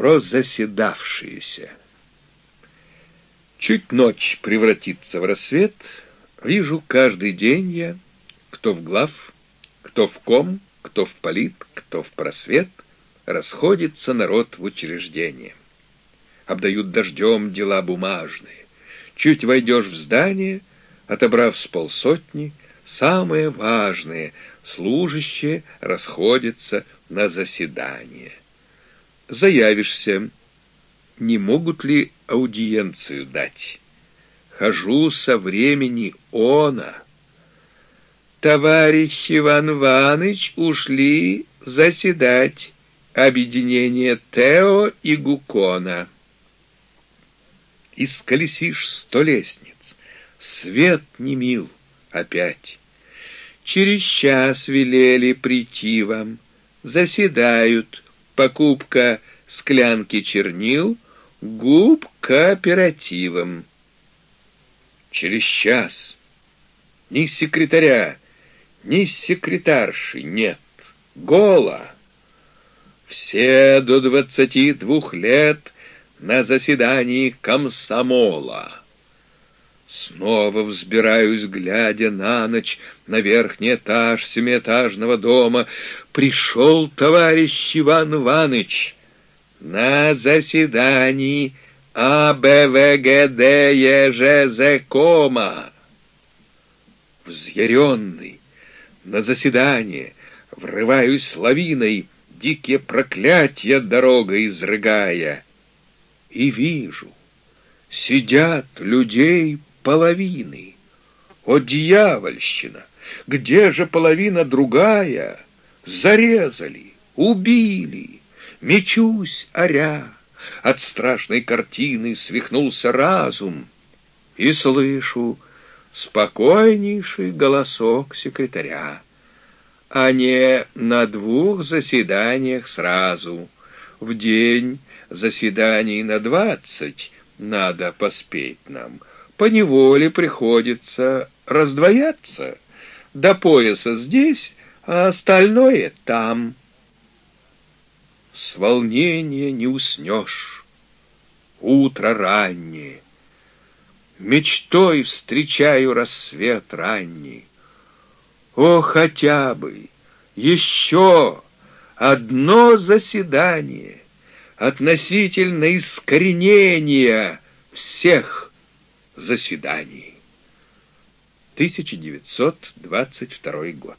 про заседавшиеся. Чуть ночь превратится в рассвет, вижу каждый день я, кто в глав, кто в ком, кто в полит, кто в просвет, расходится народ в учреждение. Обдают дождем дела бумажные. Чуть войдешь в здание, отобрав с полсотни, самое важное, служащие расходятся на заседание. Заявишься, не могут ли аудиенцию дать? Хожу со времени она. Товарищ Иван Иваныч ушли заседать объединение Тео и Гукона. Исколесишь сто лестниц, свет не мил опять. Через час велели прийти вам, заседают, покупка склянки чернил, губ кооперативом. Через час ни секретаря, ни секретарши нет, гола. Все до двадцати двух лет на заседании комсомола. Снова взбираюсь, глядя на ночь, на верхний этаж семиэтажного дома. Пришел товарищ Иван Иваныч на заседании АБВГД ЕЖЗКома. Взъяренный на заседание врываюсь лавиной, дикие проклятия дорогой изрыгая. И вижу, сидят людей половины. О, дьявольщина! Где же половина другая? Зарезали, убили, мечусь, оря. От страшной картины свихнулся разум. И слышу спокойнейший голосок секретаря, а не на двух заседаниях сразу. В день заседаний на двадцать надо поспеть нам — по неволе приходится раздвояться. До пояса здесь, а остальное там. С волнения не уснешь. Утро раннее. Мечтой встречаю рассвет ранний. О, хотя бы еще одно заседание относительно искоренения всех заседаний. 1922 год.